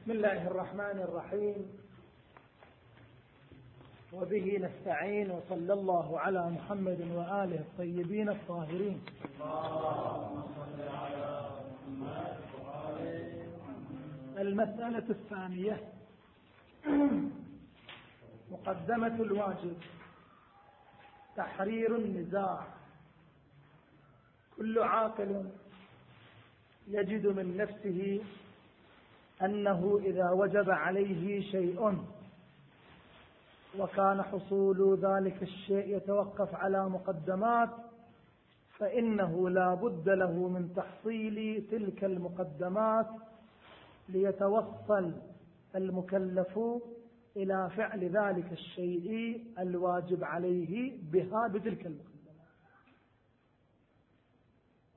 بسم الله الرحمن الرحيم. وبه نستعين وصلى الله على محمد وآله الطيبين الطاهرين. المسألة الثانية مقدمة الواجب تحرير النزاع. كل عاقل يجد من نفسه أنه إذا وجب عليه شيء وكان حصول ذلك الشيء يتوقف على مقدمات فإنه لا بد له من تحصيل تلك المقدمات ليتوصل المكلف إلى فعل ذلك الشيء الواجب عليه بها بتلك المقدمات.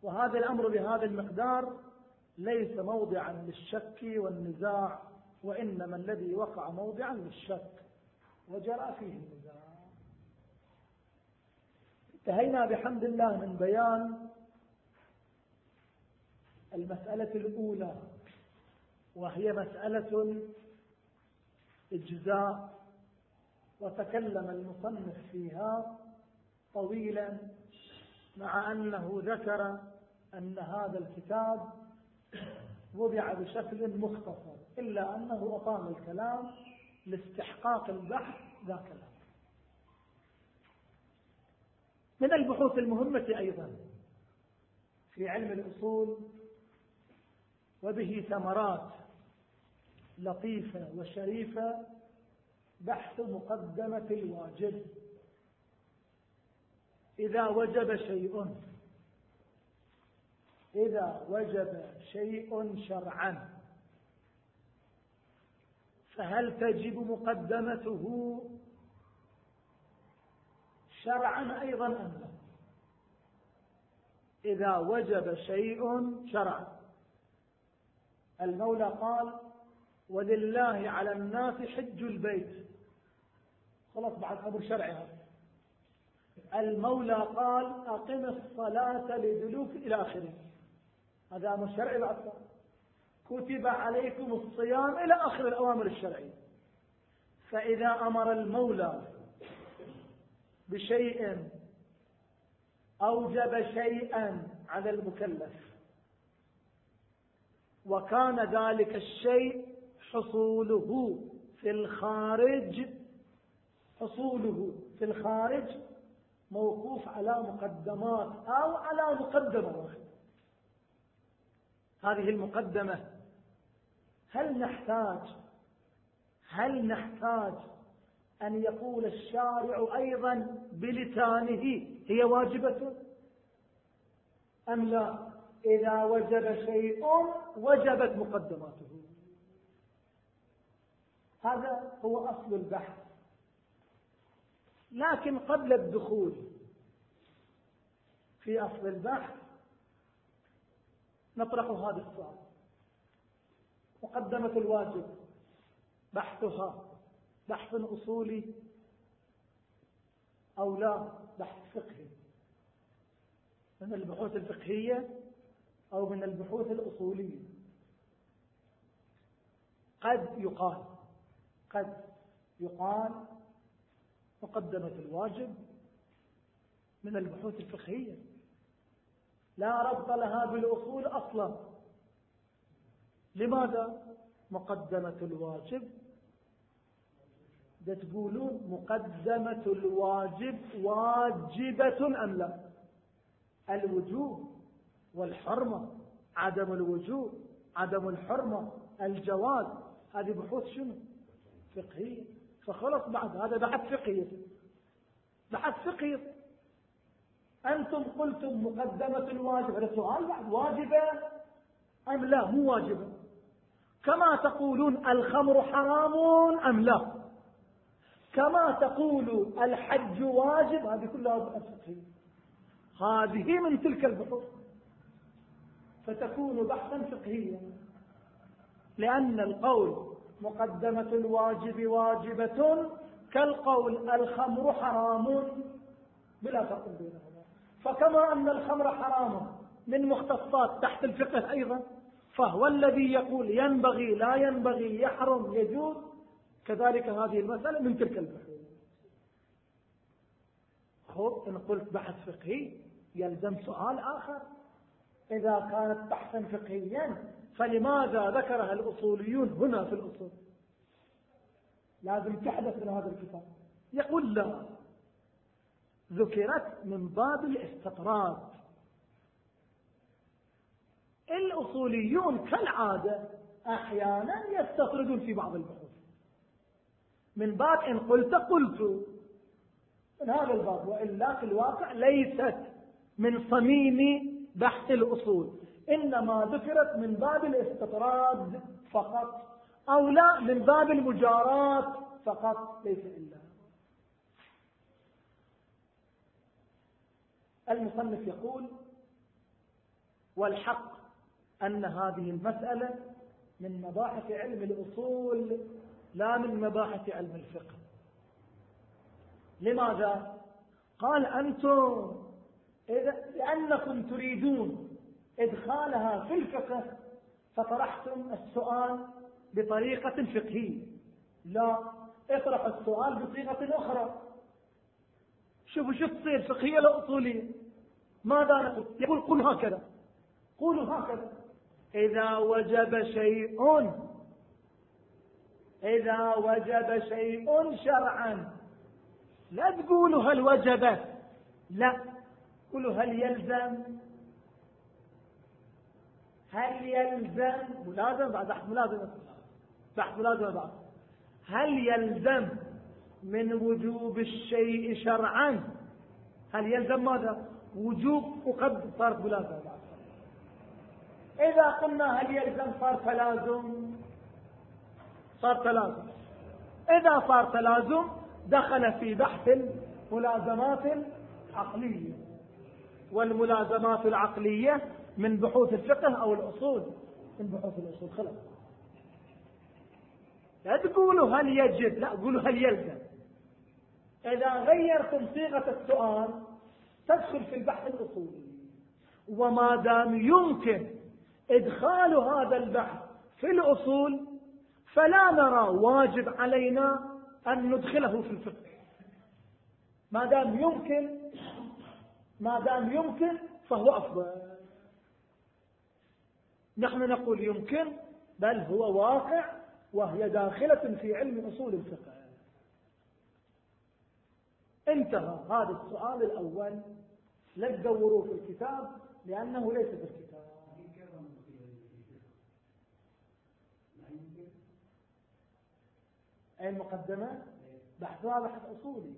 وهذا الأمر بهذا المقدار ليس موضعا للشك والنزاع وإنما الذي وقع موضعا للشك وجرى فيه النزاع. انتهينا بحمد الله من بيان المسألة الأولى وهي مسألة إجزاء وتكلم المصنف فيها طويلا مع أنه ذكر أن هذا الكتاب وضع بشكل مختصر إلا أنه أقام الكلام لاستحقاق البحث ذاك الأمر. من البحوث المهمة أيضا في علم الأصول وبه ثمرات لطيفة وشريفة بحث مقدمة الواجب. إذا وجب شيء إذا وجب شيء شرعا فهل تجب مقدمته شرعا أيضا أم لا؟ إذا وجب شيء شرعا. المولى قال ولله على الناس حج البيت. خلاص بعد أمر شرعي المولى قال أقم الصلاة لدلوك إلى آخره. هذا أمر شرعي بعد كتب عليكم الصيام إلى آخر الأوامر الشرعية. فإذا أمر المولى بشيء أوجب شيئا على المكلف وكان ذلك الشيء حصوله في الخارج حصوله في الخارج موقوف على مقدمات أو على مقدمة واحدة. هذه المقدمة. هل نحتاج هل نحتاج أن يقول الشارع أيضا بلسانه هي واجبة؟ أم لا؟ إذا وجب شيء وجبت مقدماته. هذا هو أصل البحث. لكن قبل الدخول في أصل البحث نطرح هذا السؤال. مقدمة الواجب بحثها بحث أصولي أو لا بحث فقهي. من البحوث الفقهية أو من البحوث الأصولية. قد يقال قد يقال مقدمة الواجب من البحوث الفقهية. لا ربط لها بالأصول أصلا. لماذا؟ مقدمة الواجب. تقولون مقدمة الواجب واجبة أم لا؟ الوجوب والحرمة عدم الوجوب عدم الحرمة الجواز. هذه بحوث شنو؟ فقهية. فخلص بعد هذا بحث فقهي. بحث فقهي. أنتم قلتم مقدمة الواجب. هذا سؤال بعد واجبة أم لا؟ مو واجبة كما تقولون الخمر حرام أم لا؟ كما تقول الحج واجب هذه كلها فقهية. هذه من تلك البحوث. فتكون بحثا فقهيا. لأن القول مقدمة الواجب واجبة كالقول الخمر حرام. بلا فرق بينهما فكما أن الخمر حرام من مختصات تحت الفقه أيضا فهو الذي يقول ينبغي لا ينبغي يحرم يجوز كذلك هذه المسألة من تلك البحوث. خب إن قلت بحث فقهي يلزم سؤال آخر. إذا كانت بحثا فقهيا فلماذا ذكرها الأصوليون هنا في الأصول؟ لازم تحدث من هذا الكتاب. يقول لا. ذكرت من باب الاستطراد. الأصوليون كالعادة أحيانا يستطردون في بعض البحوث. من باب إن قلت قلت. من هذا الباب وإلا في الواقع ليست من صميم بحث الأصول. إنما ذكرت من باب الاستطراد فقط أو لا من باب المجارات فقط ليس إلا. المصنف يقول والحق أن هذه المسألة من مباحث علم الأصول لا من مباحث علم الفقه. لماذا؟ قال أنتم إذا لأنكم تريدون إدخالها في الفقه فطرحتم السؤال بطريقة فقهية. لا اطرح السؤال بصيغة أخرى. شوفوا شو تصير فقهية لا أصولية ماذا نقول يقول قل هكذا. قولوا هكذا. إذا وجب شيء إذا وجب شيء شرعا. لا تقولوا هل وجب. لا. قولوا هل يلزم. هل يلزم. ملازم. بعد بحث ملازمة بحث ملازمة بعد هل يلزم. من وجوب الشيء شرعا. هل يلزم ماذا؟ وجوب وقد صارت ملازمة إذا قلنا هل يلزم صار تلازم؟ صار تلازم. إذا صار تلازم دخل في بحث الملازمات العقلية. والملازمات العقلية من بحوث الفقه أو الأصول. من بحوث الأصول. خلاص. لا تقولوا هل يجب. لا قولوا هل يلزم. إذا غيرتم صيغة السؤال تدخل في البحث الأصولي. وما دام يمكن إدخال هذا البحث في الأصول فلا نرى واجب علينا أن ندخله في الفقه. ما دام يمكن ما دام يمكن فهو أفضل. نحن نقول يمكن بل هو واقع وهي داخلة في علم أصول الفقه. انتهى. هذا السؤال الأول. لا تدوروا في الكتاب لأنه ليس في الكتاب. أي المقدمة بحثها بحث أصولي.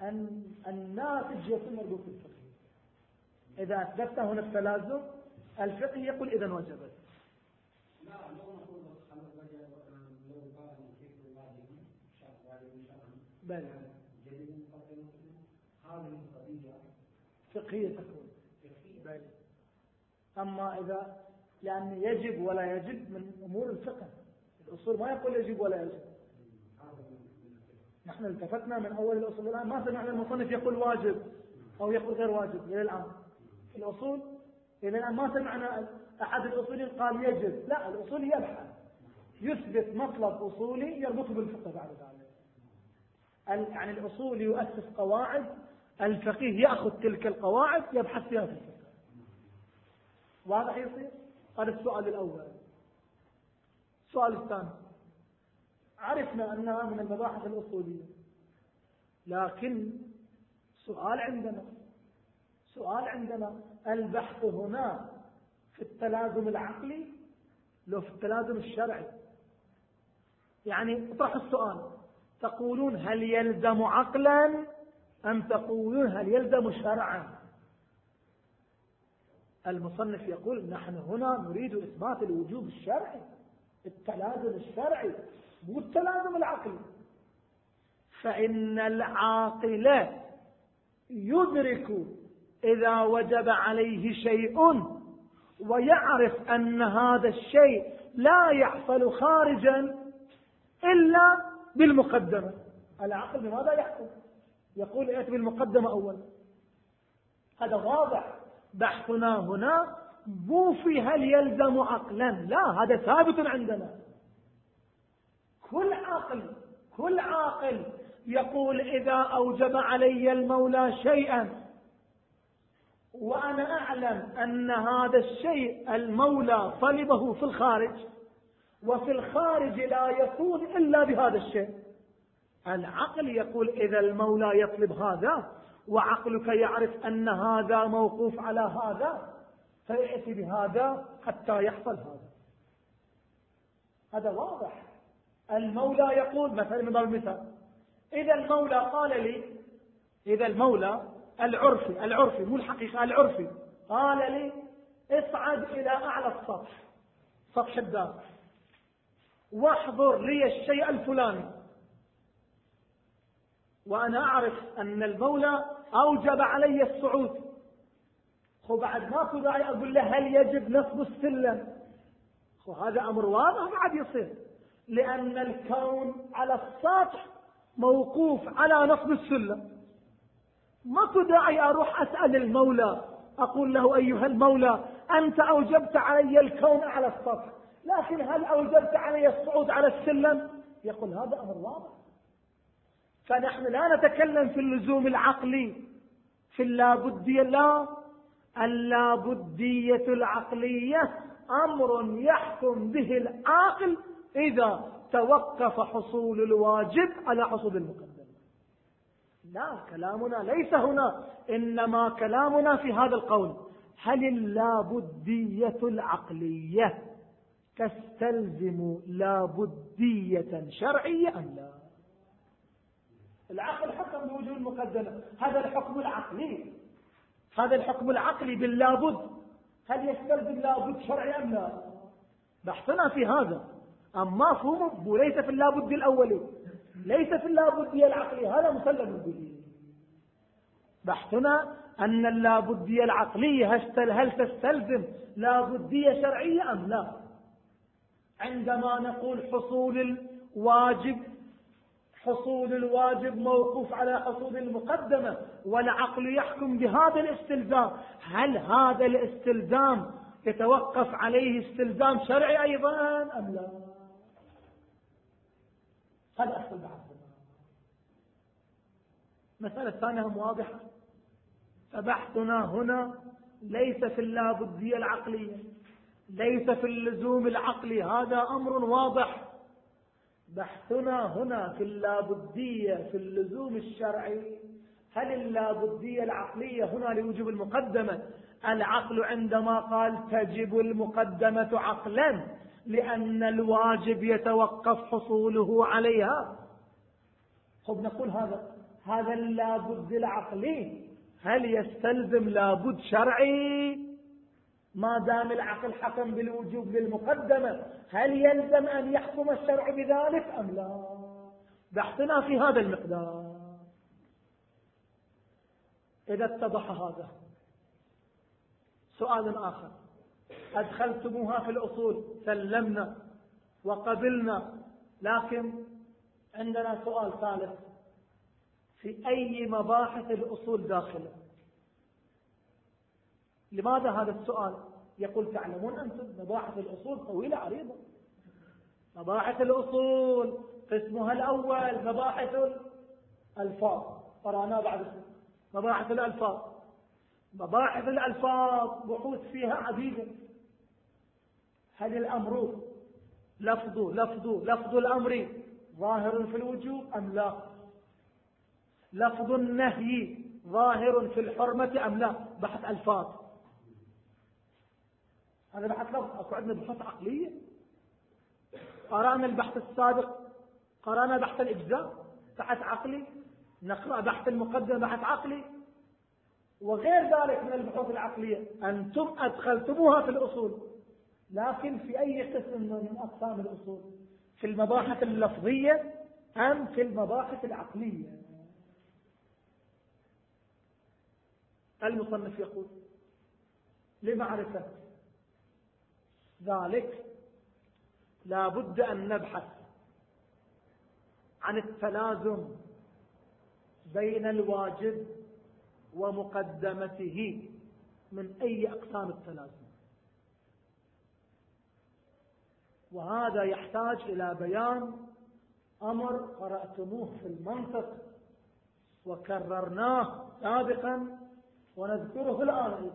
أن الناتج يكون مربوط الفقه. إذا أثبت هنا التلازم الفقه يقول إذا وجبت. بل فقهية تكون. بل. أما إذا لأن يجب ولا يجب من أمور الفقه. الأصول ما يقول يجب ولا يجب. نحن التفتنا من أول الأصول الآن. ما سمعنا المصنف يقول واجب أو يقول غير واجب إلى الآن. في الأصول إلى الآن ما سمعنا أحد الأصولين قال يجب. لا الأصول يبحث يثبت مطلب أصولي يربطه بالفقه بعد ذلك. يعني الأصول يؤسس قواعد الفقيه يأخذ تلك القواعد يبحث فيها في الفقه. واضح يصير هذا السؤال الأول. السؤال الثاني. عرفنا أنها من المباحث الأصولية. لكن سؤال عندنا. سؤال عندنا البحث هنا في التلازم العقلي لو في التلازم الشرعي. يعني اطرح السؤال. تقولون هل يلزم عقلا أم تقولون هل يلزم شرعا المصنف يقول نحن هنا نريد إثبات الوجوب الشرعي التلازم الشرعي مو التلازم العقلي. فإن العاقل يدرك إذا وجب عليه شيء ويعرف أن هذا الشيء لا يحصل خارجا إلا بالمقدمة. العقل بماذا يحكم؟ يقول ائت بالمقدمة أولا. هذا واضح. بحثنا هنا مو في هل يلزم عقلا. لا هذا ثابت عندنا. كل عاقل كل عاقل يقول إذا أوجب علي المولى شيئا وأنا أعلم أن هذا الشيء المولى طلبه في الخارج وفي الخارج لا يكون إلا بهذا الشيء. العقل يقول إذا المولى يطلب هذا وعقلك يعرف أن هذا موقوف على هذا فيأتي بهذا حتى يحصل هذا. هذا واضح. المولى يقول مثلا من المثال إذا المولى قال لي إذا المولى العرفي العرفي مو الحقيقة العرفي قال لي اصعد إلى أعلى السطح سطح الدار واحضر لي الشيء الفلاني. وأنا أعرف أن المولى أوجب علي الصعود. خو بعد ماكو داعي أقول له هل يجب نصب السلم؟ خو هذا أمر واضح بعد يصير. لأن الكون على السطح موقوف على نصب السلم. ماكو داعي أروح أسأل المولى أقول له أيها المولى أنت أوجبت علي الكون على السطح لكن هل أوجبت علي الصعود على السلم؟ يقول هذا أمر واضح. فنحن لا نتكلم في اللزوم العقلي في اللابدية لا. اللابدية العقلية أمر يحكم به العاقل إذا توقف حصول الواجب على حصول المقدم لا كلامنا ليس هنا إنما كلامنا في هذا القول. هل اللابدية العقلية تستلزم لابدية شرعية أم لا؟ العقل حكم بوجود المقدمة هذا الحكم العقلي. هذا الحكم العقلي باللابد. هل يستلزم لابد شرعي أم لا؟ بحثنا في هذا. أما فهمه ليس في اللابد الأولي ليس في اللابدية العقلية هذا مسلم به. بحثنا أن اللابدية العقلية هل تستلزم لابدية شرعية أم لا؟ عندما نقول حصول الواجب حصول الواجب موقوف على حصول المقدمة والعقل يحكم بهذا الاستلزام. هل هذا الاستلزام يتوقف عليه استلزام شرعي أيضا أم لا؟ هذا أصل بحثنا مسألة ثانية واضحة. فبحثنا هنا ليس في اللابدية العقلية ليس في اللزوم العقلي. هذا أمر واضح. بحثنا هنا في اللابدية في اللزوم الشرعي. هل اللابدية العقلية هنا لوجوب المقدمة؟ العقل عندما قال تجب المقدمة عقلا لأن الواجب يتوقف حصوله عليها. خب نقول هذا هذا اللابد العقلي. هل يستلزم لابد شرعي؟ ما دام العقل حكم بالوجوب للمقدمة هل يلزم أن يحكم الشرع بذلك أم لا؟ بحثنا في هذا المقدار. إذا اتضح هذا. سؤال آخر. أدخلتموها في الأصول سلمنا وقبلنا لكن عندنا سؤال ثالث. في أي مباحث الأصول داخلة؟ لماذا هذا السؤال؟ يقول تعلمون أنتم مباحث الأصول طويلة عريضة. مباحث الأصول قسمها الأول مباحث الألفاظ. قرأناه بعد مباحث الألفاظ. مباحث الألفاظ بحوث فيها عديدة هل الأمر لفظ لفظ لفظ الأمر ظاهر في الوجوب أم لا؟ لفظ النهي ظاهر في الحرمة أم لا؟ بحث ألفاظ. هذا بحث لفظ. أكو عندنا بحث عقلية. قرأنا البحث السابق. قرأنا بحث الإجزاء. بحث عقلي. نقرأ بحث المقدمة. بحث عقلي. وغير ذلك من البحوث العقلية. أنتم أدخلتموها في الأصول. لكن في أي قسم من أقسام الأصول؟ في المباحث اللفظية أم في المباحث العقلية؟ المصنف يقول لمعرفة. ذلك لا بد أن نبحث عن التلازم بين الواجب ومقدمته من أي أقسام التلازم. وهذا يحتاج إلى بيان أمر قرأتموه في المنطق وكررناه سابقا ونذكره الآن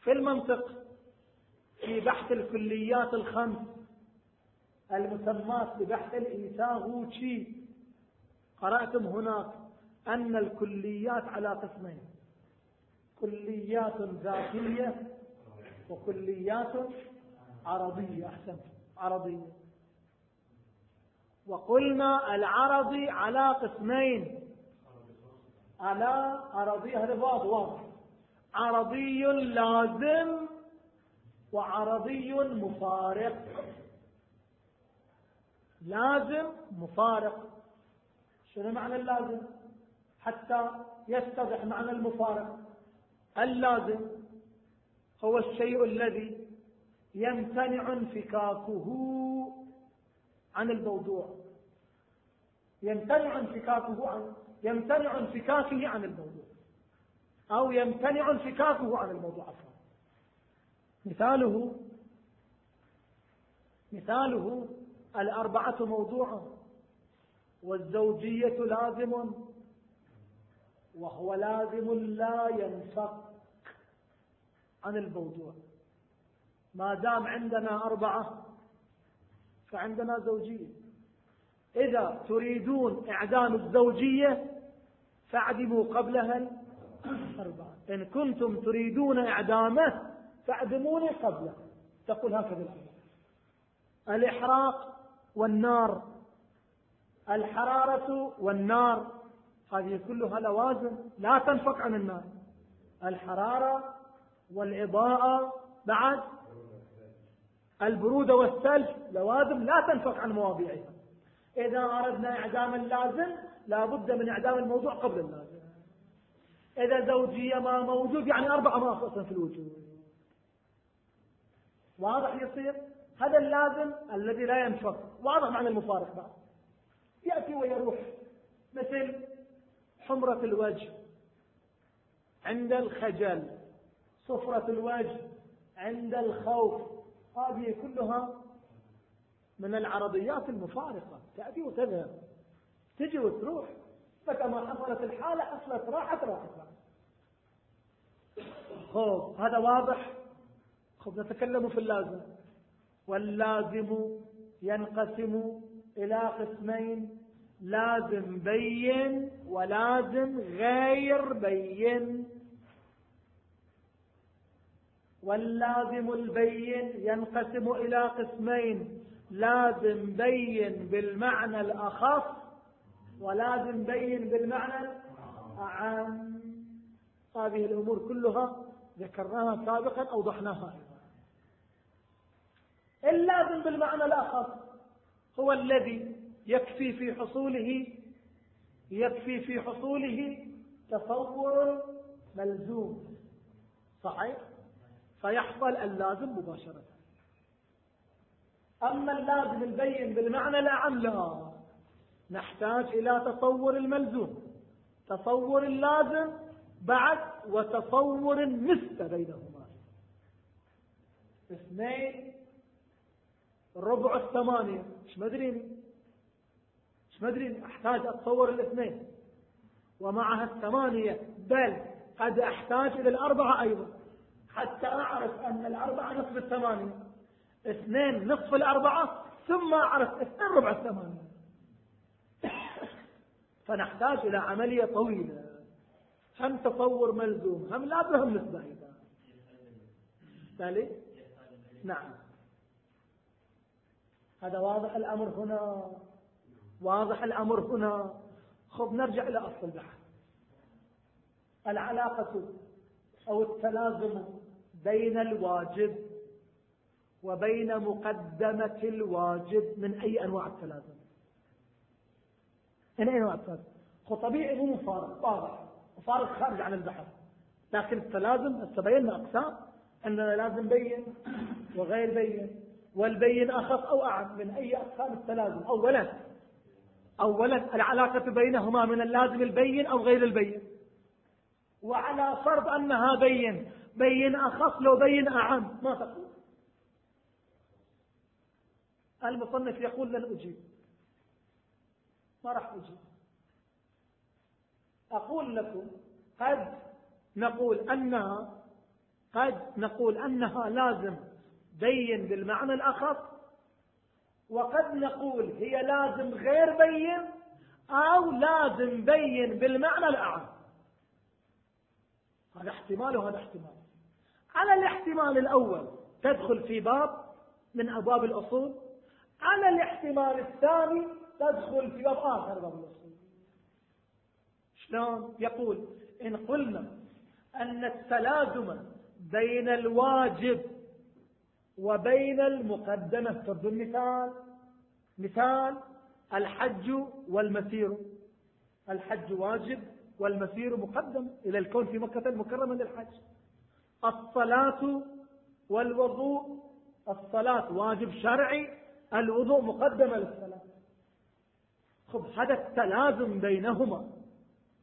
في المنطق في بحث الكليات الخمس. المسمات ببحث الإيساغوتشي قرأتم هناك أن الكليات على قسمين. كليات ذاتية وكليات عرضية. أحسن عرضية. وقلنا العرضي على قسمين. على عرضي هذا واضح. عرضي لازم وعرضي مفارق. لازم مفارق. شنو معنى اللازم؟ حتى يتضح معنى المفارق. اللازم هو الشيء الذي يمتنع انفكاكه عن الموضوع. يمتنع انفكاكه عن يمتنع انفكاكه عن الموضوع. أو يمتنع انفكاكه عن الموضوع أصلا مثاله مثاله الأربعة موضوع والزوجية لازم وهو لازم لا ينفك عن الموضوع. ما دام عندنا أربعة فعندنا زوجية. إذا تريدون إعدام الزوجية فاعدموا قبلها الأربعة. إن كنتم تريدون إعدامه فاعدموني قبله. تقول هكذا. الإحراق والنار. الحرارة والنار. هذه كلها لوازم لا تنفك عن النار. الحرارة والإضاءة بعد. البرودة والثلج لوازم لا تنفك عن مواضيعها. إذا أردنا إعدام اللازم لا بد من إعدام الموضوع قبل اللازم. إذا زوجية ما موجود يعني أربعة ما في الوجود. واضح يصير؟ هذا اللازم الذي لا ينفك واضح معنى المفارق بعد. يأتي ويروح. مثل حمرة الوجه. عند الخجل. صفرة الوجه. عند الخوف. هذه كلها من العرضيات المفارقة. تأتي وتذهب. تجي وتروح. فكما حصلت الحالة حصلت راحت راحت. خوف هذا واضح. خب نتكلم في اللازم. واللازم ينقسم إلى قسمين. لازم بين ولازم غير بين. واللازم البين ينقسم إلى قسمين. لازم بين بالمعنى الأخص ولازم بين بالمعنى الأعم. هذه الأمور كلها ذكرناها سابقا أوضحناها. اللازم بالمعنى الأخص هو الذي يكفي في حصوله يكفي في حصوله تصور ملزوم. صحيح؟ فيحصل اللازم مباشرة. أما اللازم البين بالمعنى الأعم لا. نحتاج إلى تصور الملزوم. تصور اللازم بعد وتصور النسبة بينهما. اثنين ربع الثمانية. مش مدريني مش مدريني أحتاج أتصور الاثنين. ومعها الثمانية. بل قد أحتاج إلى الأربعة أيضا. حتى أعرف أن الأربعة نصف الثمانية. اثنين نصف الأربعة ثم أعرف اثنين ربع الثمانية. فنحتاج إلى عملية طويلة. هم تصور ملزوم هم لا بهم نسبة أيضا نعم. هذا واضح الأمر هنا. واضح الأمر هنا. خب نرجع إلى أصل البحث. العلاقة أو التلازم بين الواجب وبين مقدمة الواجب من أي أنواع التلازم؟ من أي أنواع التلازم؟ هو طبيعي مو مفارق واضح. مفارق خارج عن البحث. لكن التلازم تبين أقسام أننا لازم نبين وغير بين. والبين أخف أو أعم من أي أقسام التلازم. أولا أولا العلاقة بينهما من اللازم البين أو غير البين. وعلى فرض أنها بين بين أخص لو بين أعم ما تقول. المصنف يقول لن أجيب. ما راح أجيب. أقول لكم قد نقول أنها قد نقول أنها لازم بين بالمعنى الأخص. وقد نقول هي لازم غير بين أو لازم بين بالمعنى الأعم. هذا احتمال وهذا احتمال. على الاحتمال الأول تدخل في باب من أبواب الأصول. على الاحتمال الثاني تدخل في باب آخر باب الأصول. شلون؟ يقول إن قلنا أن التلازم بين الواجب وبين المقدمة فرض المثال. مثال الحج والمسير. الحج واجب والمسير مقدم إلى الكون في مكة المكرمة للحج. الصلاة والوضوء. الصلاة واجب شرعي الوضوء مقدمة للصلاة خب هذا التلازم بينهما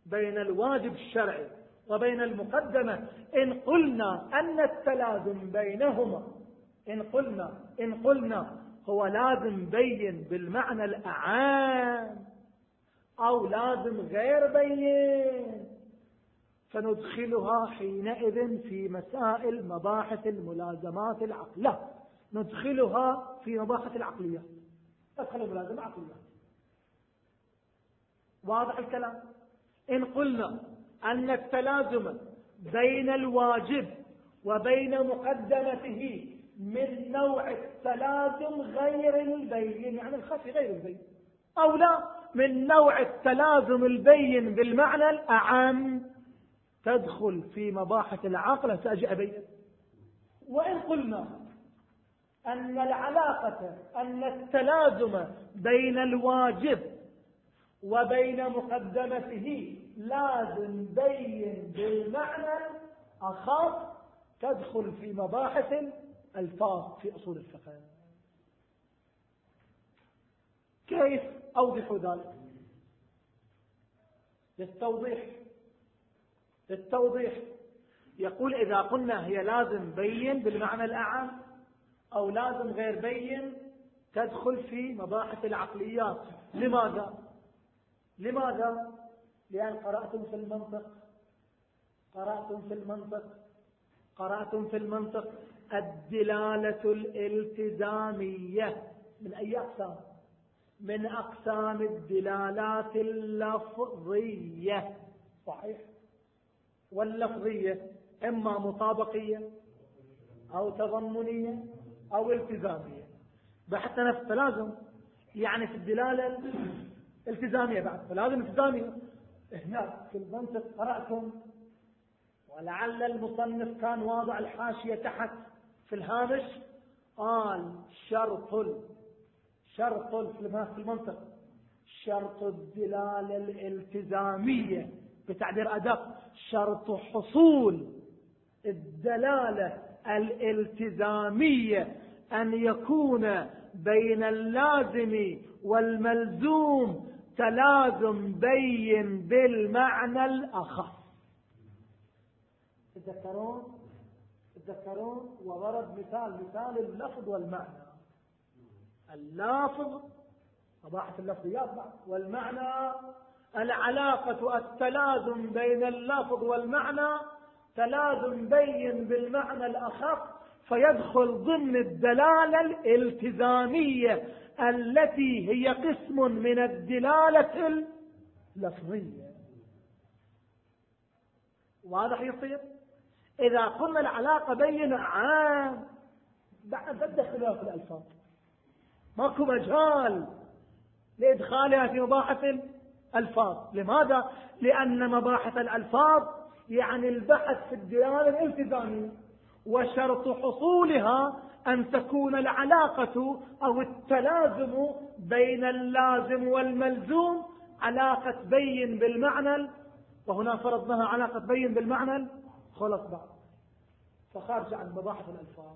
بين الواجب الشرعي وبين المقدمة. إن قلنا أن التلازم بينهما إن قلنا إن قلنا هو لازم بين بالمعنى الأعام أو لازم غير بين. فندخلها حينئذ في مسائل مباحث الملازمات العقل لا ندخلها في مباحث العقليات تدخل الملازمة عقليات واضح الكلام؟ إن قلنا أن التلازم بين الواجب وبين مقدمته من نوع التلازم غير البين يعني الخفي غير البين. أو لا من نوع التلازم البين بالمعنى الأعم. تدخل في مباحث العقل سأجي أبين وإن قلنا أن العلاقة أن التلازم بين الواجب وبين مقدمته لازم بين بالمعنى أخاف تدخل في مباحث الفاظ في أصول الفقه. كيف أوضح ذلك؟ للتوضيح. للتوضيح. يقول إذا قلنا هي لازم بين بالمعنى الأعم أو لازم غير بين تدخل في مباحث العقليات. لماذا؟ لماذا؟ لأن قرأتم في المنطق. قرأتم في المنطق. قرأتم في المنطق. الدلالة الالتزامية. من أي أقسام؟ من أقسام الدلالات اللفظية. صحيح؟ واللفظية إما مطابقية أو تضمنية أو التزامية. بحث نفس تلازم. يعني في الدلالة التزامية بعد. فلازم التزامية. هناك في المنطق قرأتم ولعل المصنف كان واضع الحاشية تحت في الهامش قال شرط شرط في المنطق. شرط الدلالة الالتزامية بتعبير أدق. شرط حصول الدلالة الالتزامية أن يكون بين اللازم والملزوم تلازم بين بالمعنى الأخص تذكرون تذكرون وضرب مثال مثال اللفظ والمعنى. اللافظ صباحة اللفظيات والمعنى العلاقة التلازم بين اللفظ والمعنى تلازم بين بالمعنى الأخف فيدخل ضمن الدلالة الالتزامية التي هي قسم من الدلالة اللفظية. واضح يصير؟ إذا قلنا العلاقة بين عام بعد بدأ خلاف الألفاظ ماكو مجال لإدخالها في مباحث الألفاظ لماذا؟ لأن مباحث الألفاظ يعني البحث في الدلالة الالتزامية وشرط حصولها أن تكون العلاقة أو التلازم بين اللازم والملزوم علاقة بين بالمعنى وهنا فرضناها علاقة بين بالمعنى خلص بعض. فخارج عن مباحث الألفاظ.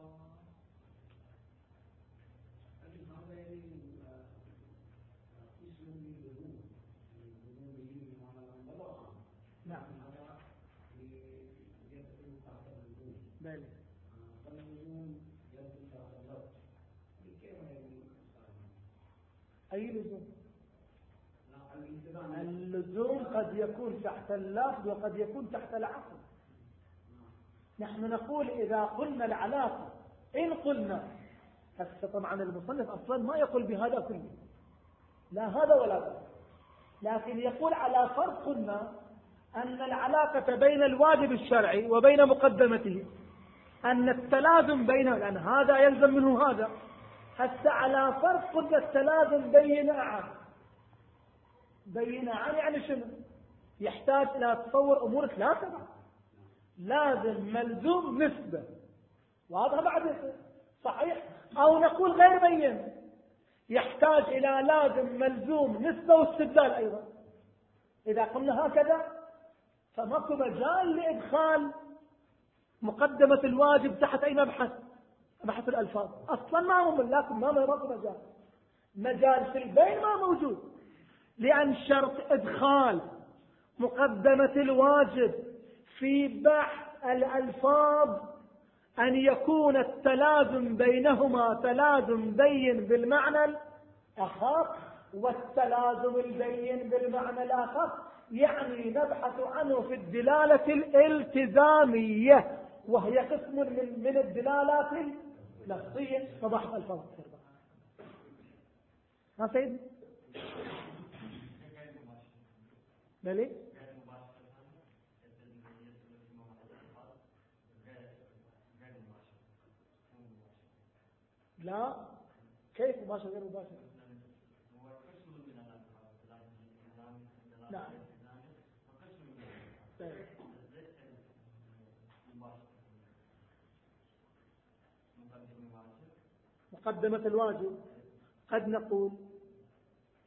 نعم. أي لزوم؟ اللزوم قد يكون تحت اللفظ وقد يكون تحت العقل. نحن نقول إذا قلنا العلاقة إن قلنا هسه طبعا المصنف أصلا ما يقول بهذا كله. لا هذا ولا ذا لكن يقول على فرق قلنا أن العلاقة بين الواجب الشرعي وبين مقدمته. أن التلازم بينه لأن هذا يلزم منه هذا. هسه على فرق قلنا التلازم بين عن بين عن يعني شنو؟ يحتاج إلى تصور أمور ثلاثة لازم ملزوم نسبة. واضح بعد؟ صحيح. أو نقول غير بين يحتاج إلى لازم ملزوم نسبة واستدلال أيضا. إذا قلنا هكذا فماكو مجال لإدخال مقدمة الواجب تحت أي مبحث؟ مبحث الألفاظ. أصلا ما هو لكن ما ماكو مجال. مجال في البين ما موجود. لأن شرط إدخال مقدمة الواجب في بحث الألفاظ أن يكون التلازم بينهما تلازم بين بالمعنى الأخف والتلازم البين بالمعنى الآخر يعني نبحث عنه في الدلالة الالتزامية وهي قسم من, من الدلالات اللفظية فضحت الفاظ ما سيد بلي؟ لا. كيف مباشر غير مباشر نعم. مقدمة الواجب. قد نقول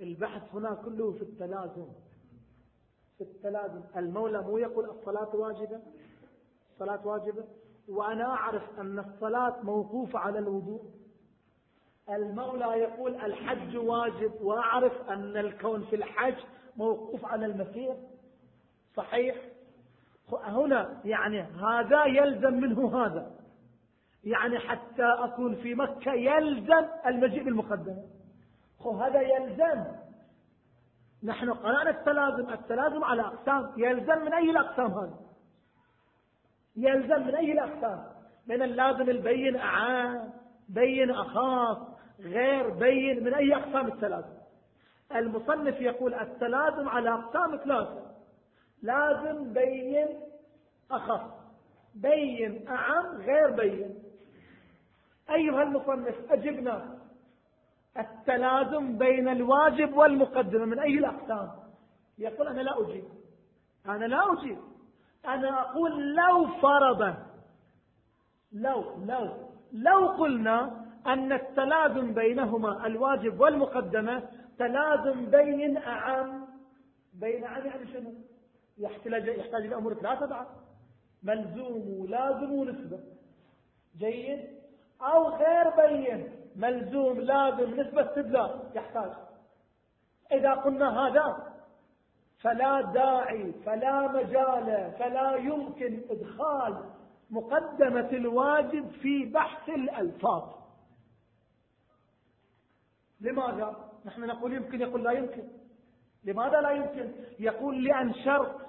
البحث هنا كله في التلازم. في التلازم. المولى مو يقول الصلاة واجبة؟ الصلاة واجبة. وأنا أعرف أن الصلاة موقوفة على الوضوء المولى يقول الحج واجب وأعرف أن الكون في الحج موقوف على المسير. صحيح؟ هنا يعني هذا يلزم منه هذا. يعني حتى أكون في مكة يلزم المجيء بالمقدمة هذا يلزم. نحن قرأنا التلازم التلازم على أقسام. يلزم من أي الأقسام هذا؟ يلزم من أي الأقسام؟ من اللازم البين أعام بين أخاف غير بين من أي أقسام التلازم. المصنف يقول التلازم على أقسام ثلاثة. لازم بين أخف بين أعم غير بين. أيها المصنف أجبنا التلازم بين الواجب والمقدمة من أي الأقسام؟ يقول أنا لا أجيب. أنا لا أجيب. أنا أقول لو فرضا لو لو لو قلنا أن التلازم بينهما الواجب والمقدمة تلازم بين أعم بين أعم يعني شنو؟ يحتاج يحتاج إلى أمور ثلاثة بعد. ملزوم ولازم ونسبة. جيد؟ أو غير بين. ملزوم لازم نسبة استدلال. يحتاج. إذا قلنا هذا فلا داعي فلا مجال فلا يمكن إدخال مقدمة الواجب في بحث الألفاظ. لماذا؟ نحن نقول يمكن يقول لا يمكن. لماذا لا يمكن؟ يقول لأن شرط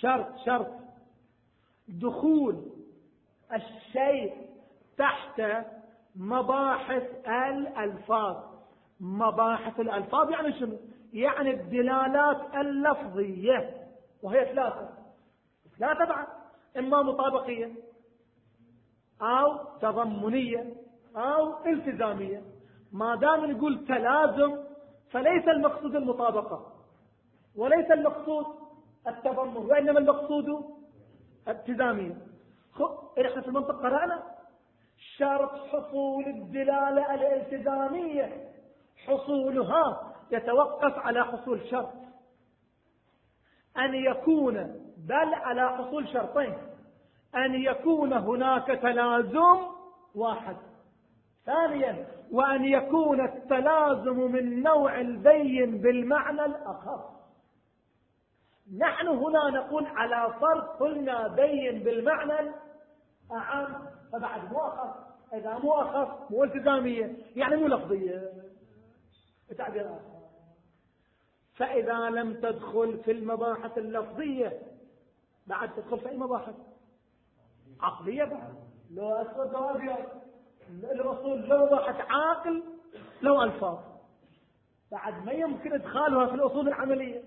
شرط شرط. دخول الشيء تحت مباحث الألفاظ. مباحث الألفاظ يعني شنو؟ يعني الدلالات اللفظية وهي ثلاثة. ثلاثة بعد. إما مطابقية أو تضمنية أو التزامية. ما دام نقول تلازم فليس المقصود المطابقة وليس المقصود التضمن وإنما المقصود التزامية. إحنا في المنطق قرأنا. شرط حصول الدلالة الالتزامية. حصولها يتوقف على حصول شرط. أن يكون بل على حصول شرطين. أن يكون هناك تلازم واحد. ثانيا وأن يكون التلازم من نوع البين بالمعنى الأخر. نحن هنا نقول على فرق قلنا بين بالمعنى الأعم فبعد مو أخف. إذا مو أخف مو التزامية يعني مو لفظية. بتعبير آخر فإذا لم تدخل في المباحث اللفظية بعد تدخل في أي مباحث؟ عقلية بعد لو أسود لو أبيض الأصول لو مباحث عاقل لو ألفاظ. بعد ما يمكن إدخالها في الأصول العملية.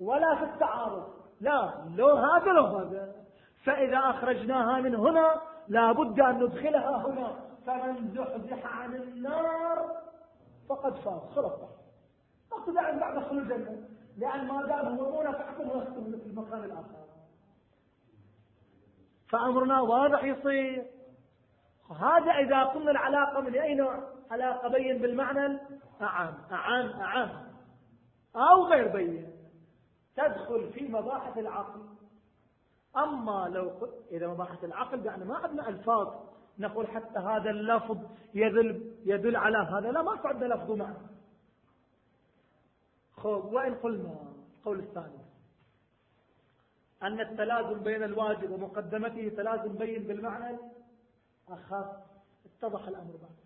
ولا في التعارض. لا لو هذا لو هذا. فإذا أخرجناها من هنا لابد أن ندخلها هنا. فمن زحزح عن النار فقد فاز. خلص عن بعد دخول الجنة. لأن ما دام هو منافع في المكان الآخر. فأمرنا واضح يصير. هذا إذا قلنا العلاقة من أي نوع علاقة بين بالمعنى أعام أعام أعام أو غير بين. تدخل في مباحث العقل. أما لو قلت إذا مباحث العقل يعني ما عندنا ألفاظ نقول حتى هذا اللفظ يدل, يدل على هذا. لا ما عندنا لفظ معنى. خب وإن قلنا القول الثاني. أن التلازم بين الواجب ومقدمته تلازم بين بالمعنى أخف اتضح الأمر بعد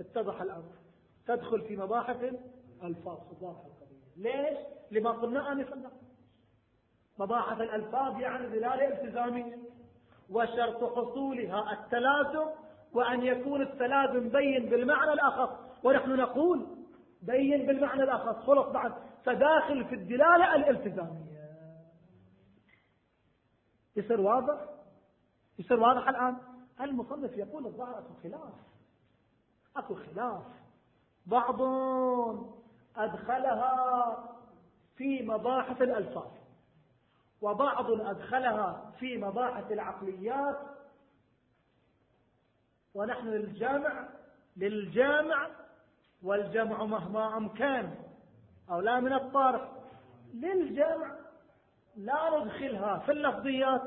اتضح الأمر. تدخل في مباحث الألفاظ الظاهرة القضية. ليش؟ لما قلنا. آنفا مباحث الألفاظ يعني دلالة التزامية وشرط حصولها التلازم وأن يكون التلازم بين بالمعنى الأخص ونحن نقول بين بالمعنى الأخص خلص بعد. فداخل في الدلالة الالتزامية. يصير واضح؟ يصير واضح الآن؟ المصنف يقول الظاهر أكو خلاف. أكو خلاف. بعض أدخلها في مباحث الألفاظ وبعض أدخلها في مباحث العقليات. ونحن للجامع للجامع والجمع مهما أمكن أو لا من الطرف للجمع لا ندخلها في اللفظيات.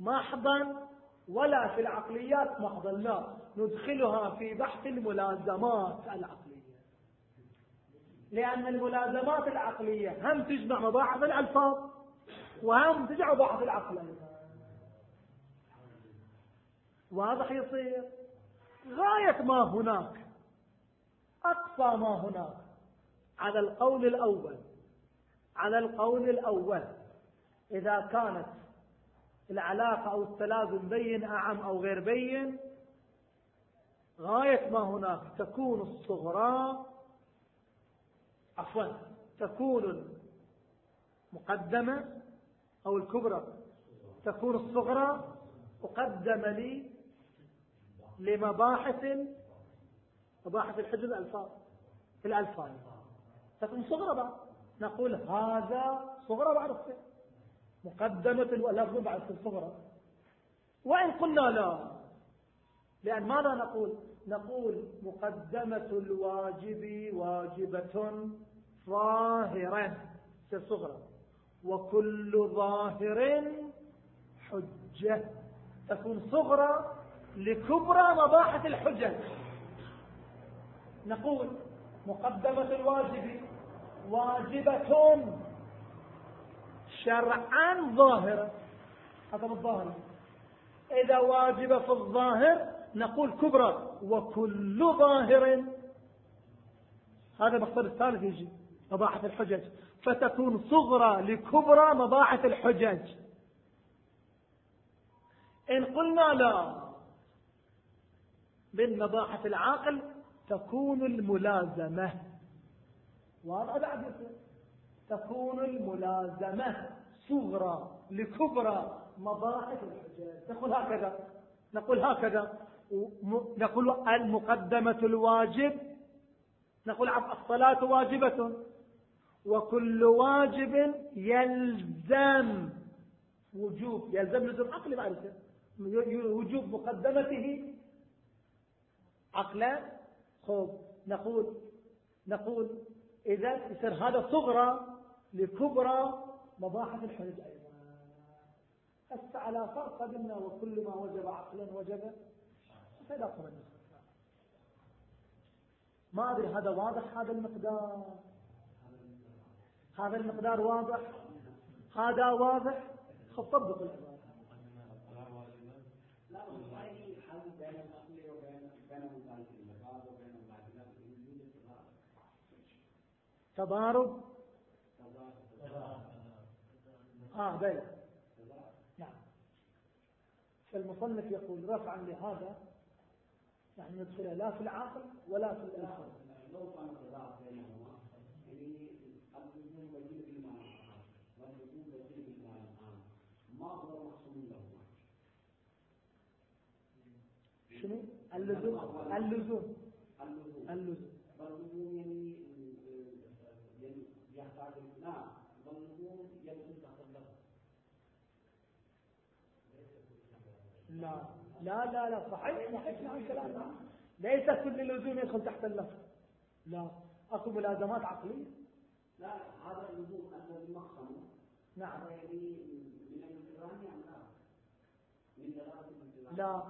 محضا ولا في العقليات لا ندخلها في بحث الملازمات العقلية. لأن الملازمات العقلية هم تجمع مباحث الألفاظ وهم تجمع مباحث العقل واضح يصير؟ غاية ما هناك أقصى ما هناك. على القول الأول على القول الأول إذا كانت العلاقة أو التلازم بين أعم أو غير بين غاية ما هناك تكون الصغرى عفوا تكون المقدمة أو الكبرى. تكون الصغرى مقدمة لي لمباحث مباحث الحجز الألفاظ في الألفاظ. تكون صغرى بعد نقول هذا صغرى بعد الصغرى مقدمة واللفظ بعد الصغرى. وإن قلنا لا لأن ماذا نقول؟ نقول مقدمة الواجب واجبة ظاهرة كالصغرى وكل ظاهر حجة. تكون صغرى لكبرى مباحث الحجج نقول مقدمة الواجب واجبة شرعا ظاهرة هذا الظاهر إذا واجب في الظاهر نقول كبرى. وكل ظاهر. هذا المقصد الثالث يجي مباحث الحجج. فتكون صغرى لكبرى مباحث الحجج. إن قلنا لا من مباحث العاقل تكون الملازمة. واضح؟ بعد تكون الملازمة صغرى لكبرى مباحث الحجاج نقول هكذا. نقول هكذا. نقول المقدمة الواجب. نقول الصلاة واجبة. وكل واجب يلزم وجوب. يلزم لزم عقل بعد وجوب مقدمته عقلا خوب نقول نقول إذا يصير هذا صغرى لكبرى مباحث الحج أيضا. هسه على فرق قدمنا وكل ما وجب عقلا وجب فإذا قمنا ما أدري هذا واضح هذا المقدار. هذا المقدار واضح. هذا واضح. العبارة. العقل وبين بين تضارب آه بلى نعم. فالمصنف يقول رفعا لهذا نحن ندخلها لا في العاقل ولا في الإنسان. لو كان تضارب بينهما يعني الوجود وجود بالمعنى والوجود وجود بالمعنى ما هو مقصود لهما شنو؟ اللزوم. اللزوم. اللزوم يعني يحتاج نعم واللزوم يلزم تحت اللفظ لا. لا لا لا. صحيح. صحيح. نعم. كلام ليس كل لزوم يدخل تحت اللفظ. لا. أكو ملازمات عقلية. لا هذا اللزوم الذي مخصم نعم. يعني من الالتزام يعني لا؟ من دلالة لا.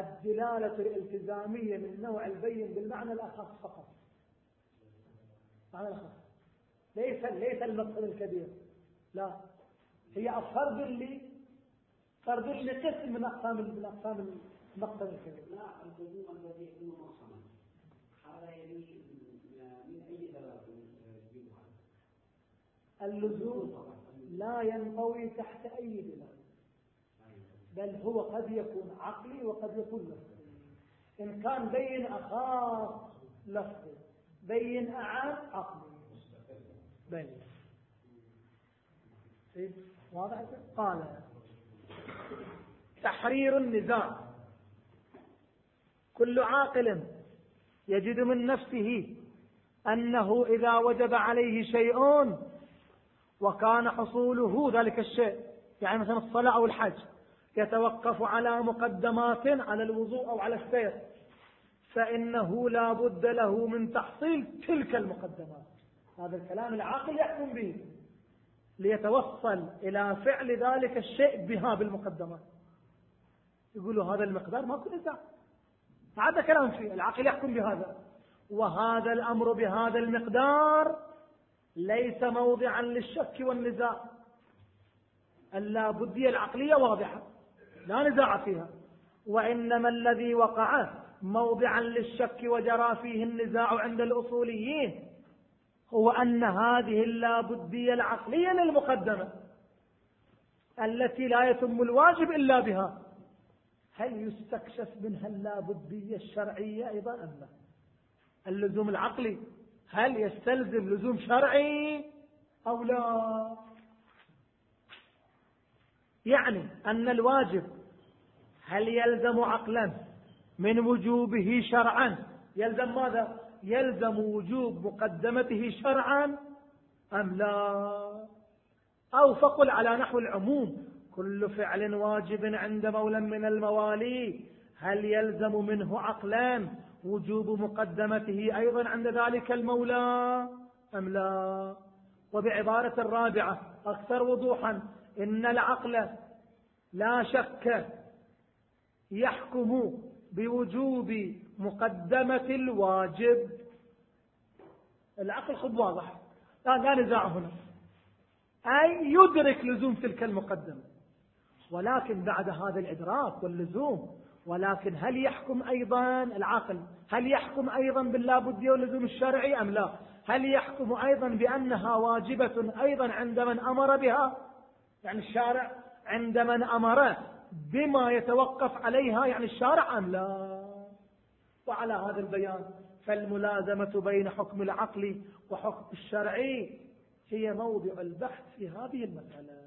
الدلالة الالتزامية من نوع البين بالمعنى الأخص فقط. معنى الأخص. ليس ليس المقصد الكبير. لا. هي الفرد اللي فرد اللي قسم من أقسام من أقسام المقصد الكبير لا الجزوم الذي يكون مقسما هذا يعني من أي دلالة اللزوم لا ينطوي تحت أي دلالة بل هو قد يكون عقلي وقد يكون لفظي إن كان بين أخاف لفظي بين أعام عقلي. بين. واضح؟ قال تحرير النزاع. كل عاقل يجد من نفسه أنه إذا وجب عليه شيء وكان حصوله ذلك الشيء. يعني مثلا الصلاة أو الحج. يتوقف على مقدمات على الوضوء أو على السير. فإنه لا بد له من تحصيل تلك المقدمات. هذا الكلام العاقل يحكم به. ليتوصل إلى فعل ذلك الشيء بها بالمقدمات يقولوا هذا المقدار ما نزاع هذا كلام فيه العقل يحكم بهذا. وهذا الأمر بهذا المقدار ليس موضعا للشك والنزاع. اللابدية العقلية واضحة لا نزاع فيها. وإنما الذي وقع موضعا للشك وجرى فيه النزاع عند الأصوليين. هو أن هذه اللابدية العقلية للمقدمة التي لا يتم الواجب إلا بها هل يستكشف منها اللابدية الشرعية أيضا أم لا؟ اللزوم العقلي هل يستلزم لزوم شرعي أو لا؟ يعني أن الواجب هل يلزم عقلا من وجوبه شرعا؟ يلزم ماذا؟ يلزم وجوب مقدمته شرعا أم لا؟ أو فقل على نحو العموم كل فعل واجب عند مولى من الموالي هل يلزم منه عقلا؟ وجوب مقدمته أيضا عند ذلك المولى أم لا؟ وبعبارة الرابعة أكثر وضوحا إن العقل لا شك يحكم بوجوب مقدمة الواجب. العقل خذ واضح. لا, لا نزاع هنا. أي يدرك لزوم تلك المقدمة. ولكن بعد هذا الإدراك واللزوم ولكن هل يحكم أيضا العقل؟ هل يحكم أيضا باللابدية واللزوم الشرعي أم لا؟ هل يحكم أيضا بأنها واجبة أيضا عند من أمر بها؟ يعني الشارع عند من أمر بما يتوقف عليها يعني الشارع أم لا؟ وعلى هذا البيان فالملازمة بين حكم العقل وحكم الشرعي هي موضع البحث في هذه المسألة.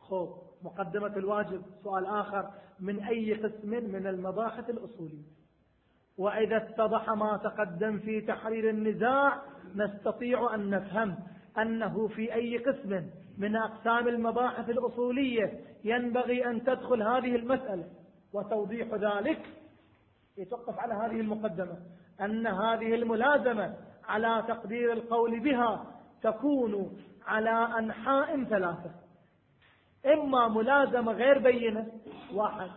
خب مقدمة الواجب. سؤال آخر من أي قسم من المباحث الأصولية؟ وإذا اتضح ما تقدم في تحرير النزاع نستطيع أن نفهم أنه في أي قسم من أقسام المباحث الأصولية ينبغي أن تدخل هذه المسألة وتوضيح ذلك يتوقف على هذه المقدمة أن هذه الملازمة على تقدير القول بها تكون على أنحاء ثلاثة. إما ملازمة غير بينة واحد.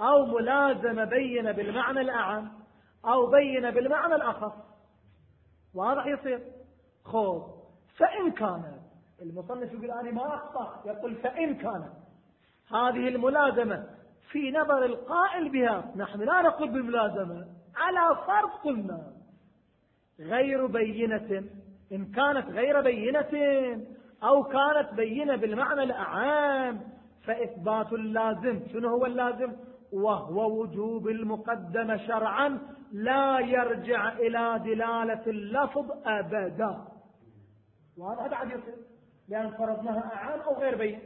أو ملازمة بينة بالمعنى الأعم أو بينة بالمعنى الأخص واضح يصير؟ خوف. فإن كانت المصنف يقول أنا ما أخطأ يقول فإن كانت هذه الملازمة في نظر القائل بها نحن لا نقول بالملازمة على فرض قلنا غير بينة إن كانت غير بينة أو كانت بينة بالمعنى الأعام فإثبات اللازم. شنو هو اللازم؟ وهو وجوب المقدمة شرعا لا يرجع إلى دلالة اللفظ أبدا. وهذا بعد يصير؟ لأن فرضناها أعام أو غير بين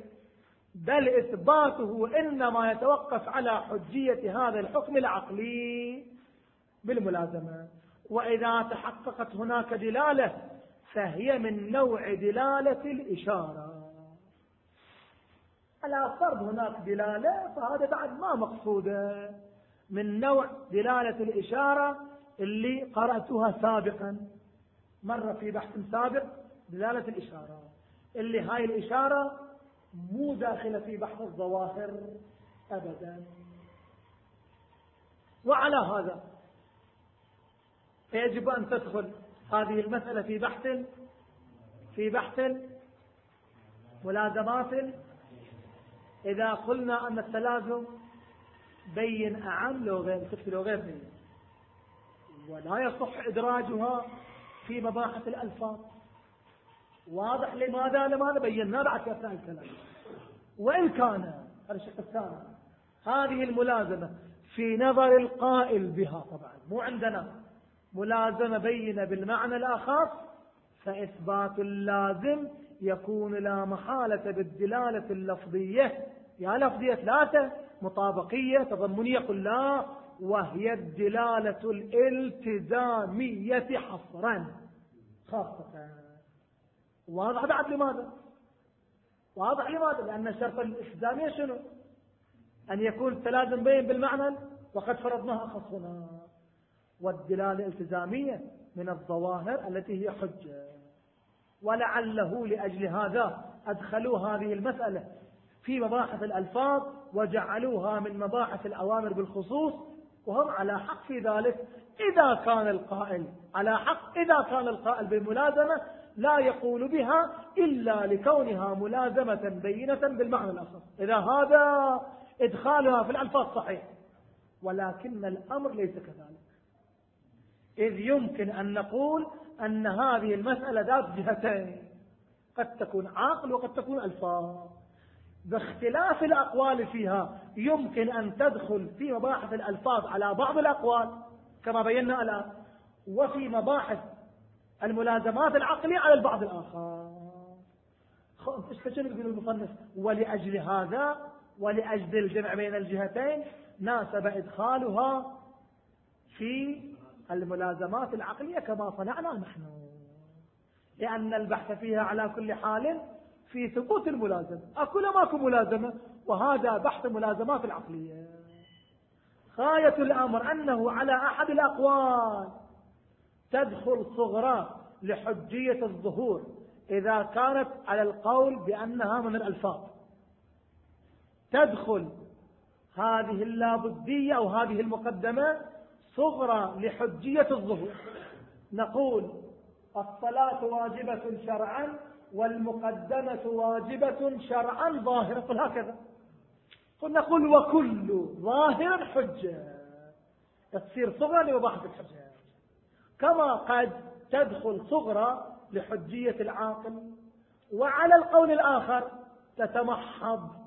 بل إثباته إنما يتوقف على حجية هذا الحكم العقلي بالملازمة. وإذا تحققت هناك دلالة فهي من نوع دلالة الإشارة. على فرض هناك دلالة؟ فهذا بعد ما مقصودة. من نوع دلالة الإشارة اللي قرأتها سابقا. مرة في بحث سابق دلالة الإشارة. اللي هاي الإشارة مو داخلة في بحث الظواهر أبدا. وعلى هذا فيجب أن تدخل هذه المسألة في بحث في بحث ملازمات إذا قلنا أن التلازم بين أعم لو غير تكفي لو غير ولا يصح إدراجها في مباحث الألفاظ. واضح لماذا لماذا بينا بعد أثناء الكلام. وإن كان هذا الشق الثاني هذه الملازمة في نظر القائل بها طبعا. مو عندنا. ملازمة بينة بالمعنى الآخر فإثبات اللازم يكون لا محالة بالدلالة اللفظية. يا لفظية ثلاثة مطابقية تضمنية قل لا وهي الدلالة الالتزامية حصرا. خاصة. واضح بعد لماذا؟ واضح لماذا؟ لأن الشرط الالتزامية شنو؟ أن يكون التلازم بين بالمعنى وقد فرضناها أخصنا والدلالة الالتزامية من الظواهر التي هي حجة. ولعله لأجل هذا أدخلوا هذه المسألة في مباحث الألفاظ وجعلوها من مباحث الأوامر بالخصوص وهم على حق في ذلك. إذا كان القائل على حق إذا كان القائل بالملازمة لا يقول بها إلا لكونها ملازمة بينة بالمعنى الأصل. إذا هذا إدخالها في الألفاظ صحيح. ولكن الأمر ليس كذلك. إذ يمكن أن نقول أن هذه المسألة ذات جهتين. قد تكون عاقل وقد تكون ألفاظ. باختلاف الأقوال فيها يمكن أن تدخل في مباحث الألفاظ على بعض الأقوال كما بينا الآن. وفي مباحث الملازمات العقلية على البعض الآخر. إيش يقول المصنف؟ ولأجل هذا ولأجل الجمع بين الجهتين ناسب إدخالها في الملازمات العقلية كما صنعنا نحن. لأن البحث فيها على كل حال في ثبوت الملازمة. أكو ماكو ملازمة وهذا بحث ملازمات العقلية. غاية الأمر أنه على أحد الأقوال. تدخل صغرى لحجية الظهور إذا كانت على القول بأنها من الألفاظ. تدخل هذه اللابدية أو هذه المقدمة صغرى لحجية الظهور. نقول الصلاة واجبة شرعا والمقدمة واجبة شرعا ظاهرة. قل هكذا. قل نقول وكل ظاهر حجة. تصير صغرى لوضاحة الحجة. كما قد تدخل صغرى لحجية العاقل وعلى القول الآخر تتمحض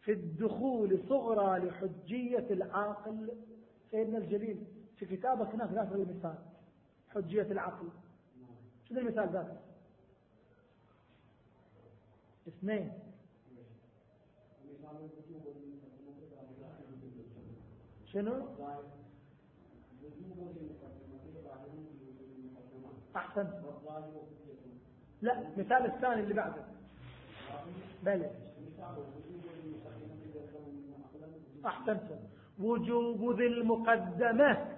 في الدخول صغرى لحجية العاقل. سيدنا الجليل في كتابك هناك ذات المثال حجية العقل. شنو المثال ذاته اثنين. شنو؟ أحسن لا مثال الثاني اللي بعده. بلى. أحسنت وجوب ذي المقدمة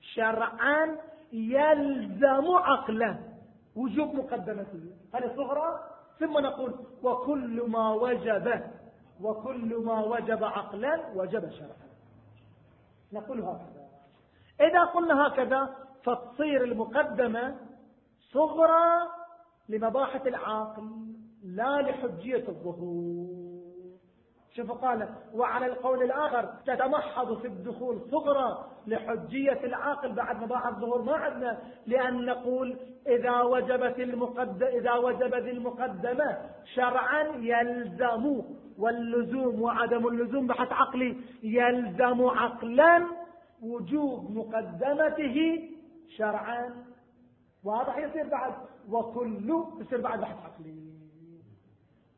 شرعا يلزم عقلا. وجوب مقدمته هذه صغرى ثم نقول وكل ما وجب وكل ما وجب عقلا وجب شرعا. نقول هكذا. إذا قلنا هكذا فتصير المقدمة صغرى لمباحث العاقل لا لحجية الظهور. شوفوا قال وعلى القول الآخر تتمحض في الدخول صغرى لحجية العاقل بعد ضاع الظهور. ما عندنا؟ لأن نقول إذا وجبت المقدمة إذا وجبت المقدمة شرعا يلزم واللزوم وعدم اللزوم بحث عقلي يلزم عقلا وجوب مقدمته شرعا واضح يصير بعد وكل يصير بعد بحث عقلي.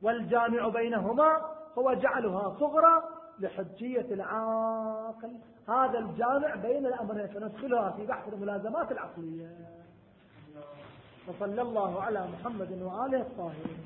والجامع بينهما هو جعلها صغرى لحجية العاقل. هذا الجامع بين الأمرين فندخلها في بحث الملازمات العقلية. وصلى الله على محمد وآله الطاهرين.